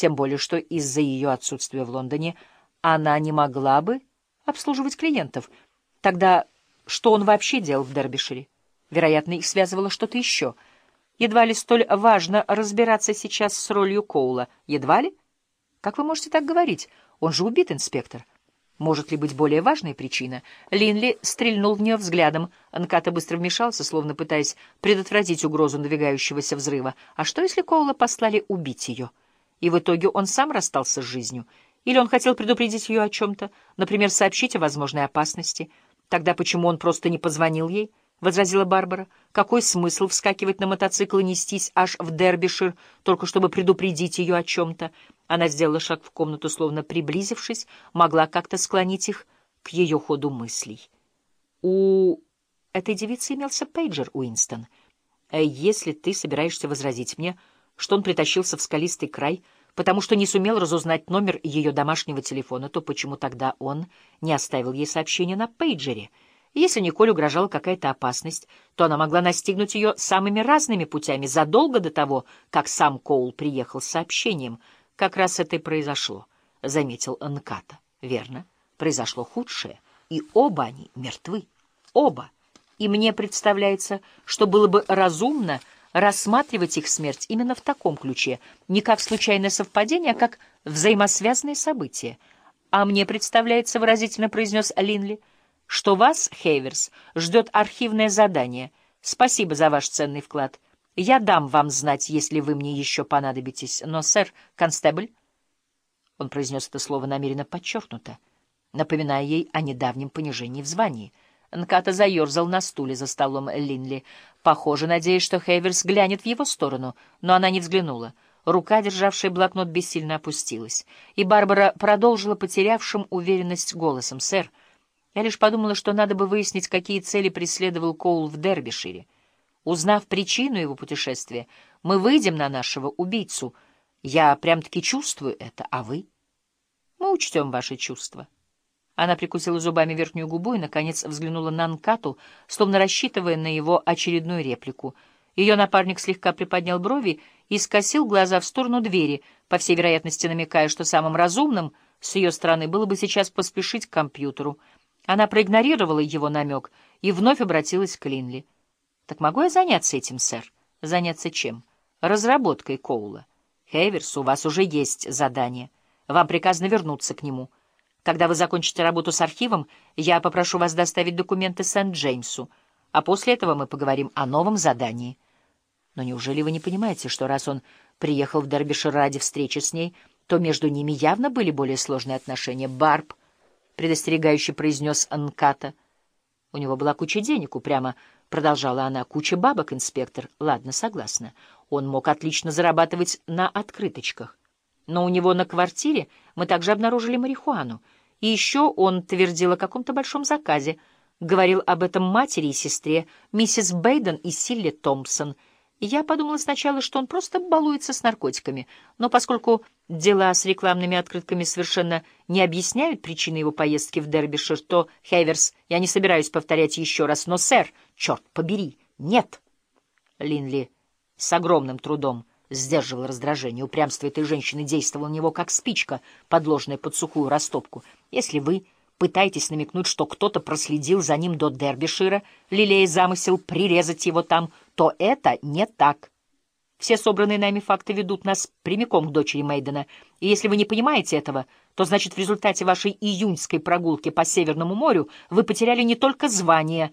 тем более что из-за ее отсутствия в Лондоне она не могла бы обслуживать клиентов. Тогда что он вообще делал в Дербишире? Вероятно, их связывало что-то еще. Едва ли столь важно разбираться сейчас с ролью Коула. Едва ли? Как вы можете так говорить? Он же убит, инспектор. Может ли быть более важная причина? Линли стрельнул в нее взглядом. Анката быстро вмешался, словно пытаясь предотвратить угрозу надвигающегося взрыва. А что, если Коула послали убить ее? И в итоге он сам расстался с жизнью? Или он хотел предупредить ее о чем-то, например, сообщить о возможной опасности? Тогда почему он просто не позвонил ей? — возразила Барбара. «Какой смысл вскакивать на мотоцикл и нестись аж в Дербишир, только чтобы предупредить ее о чем-то?» Она сделала шаг в комнату, словно приблизившись, могла как-то склонить их к ее ходу мыслей. «У этой девицы имелся пейджер, Уинстон. Э, если ты собираешься возразить мне, что он притащился в скалистый край, потому что не сумел разузнать номер ее домашнего телефона, то почему тогда он не оставил ей сообщение на пейджере?» Если Николь угрожала какая-то опасность, то она могла настигнуть ее самыми разными путями задолго до того, как сам Коул приехал с сообщением. Как раз это и произошло, — заметил Нката. Верно, произошло худшее, и оба они мертвы. Оба. И мне представляется, что было бы разумно рассматривать их смерть именно в таком ключе, не как случайное совпадение, а как взаимосвязанные события. А мне представляется, — выразительно произнес Линли, — что вас, Хейверс, ждет архивное задание. Спасибо за ваш ценный вклад. Я дам вам знать, если вы мне еще понадобитесь. Но, сэр, констебль...» Он произнес это слово намеренно подчеркнуто, напоминая ей о недавнем понижении в звании. Нката заерзал на стуле за столом Линли, похоже, надеясь, что Хейверс глянет в его сторону, но она не взглянула. Рука, державшая блокнот, бессильно опустилась, и Барбара продолжила потерявшим уверенность голосом. «Сэр, — я лишь подумала, что надо бы выяснить, какие цели преследовал Коул в Дербишире. Узнав причину его путешествия, мы выйдем на нашего убийцу. Я прям-таки чувствую это, а вы? Мы учтем ваши чувства. Она прикусила зубами верхнюю губу и, наконец, взглянула на Нкату, словно рассчитывая на его очередную реплику. Ее напарник слегка приподнял брови и скосил глаза в сторону двери, по всей вероятности намекая, что самым разумным с ее стороны было бы сейчас поспешить к компьютеру — она проигнорировала его намек и вновь обратилась к Линли. «Так могу я заняться этим, сэр?» «Заняться чем?» «Разработкой Коула. Хейверс, у вас уже есть задание. Вам приказано вернуться к нему. Когда вы закончите работу с архивом, я попрошу вас доставить документы Сент-Джеймсу, а после этого мы поговорим о новом задании». «Но неужели вы не понимаете, что раз он приехал в Дербишир ради встречи с ней, то между ними явно были более сложные отношения? Барб предостерегающе произнес Анката. У него была куча денег, упрямо продолжала она. Куча бабок, инспектор. Ладно, согласна. Он мог отлично зарабатывать на открыточках. Но у него на квартире мы также обнаружили марихуану. И еще он твердил о каком-то большом заказе. Говорил об этом матери и сестре, миссис Бейден и Силле Томпсон — я подумала сначала, что он просто балуется с наркотиками, но поскольку дела с рекламными открытками совершенно не объясняют причины его поездки в Дербишир, то, Хейверс, я не собираюсь повторять еще раз, но, сэр, черт побери, нет. Линли с огромным трудом сдерживал раздражение. Упрямство этой женщины действовало на него как спичка, подложенная под сухую растопку. Если вы пытаетесь намекнуть, что кто-то проследил за ним до Дербишира, лелея замысел прирезать его там, то это не так. Все собранные нами факты ведут нас прямиком к дочери Мейдена, и если вы не понимаете этого, то значит в результате вашей июньской прогулки по Северному морю вы потеряли не только звание,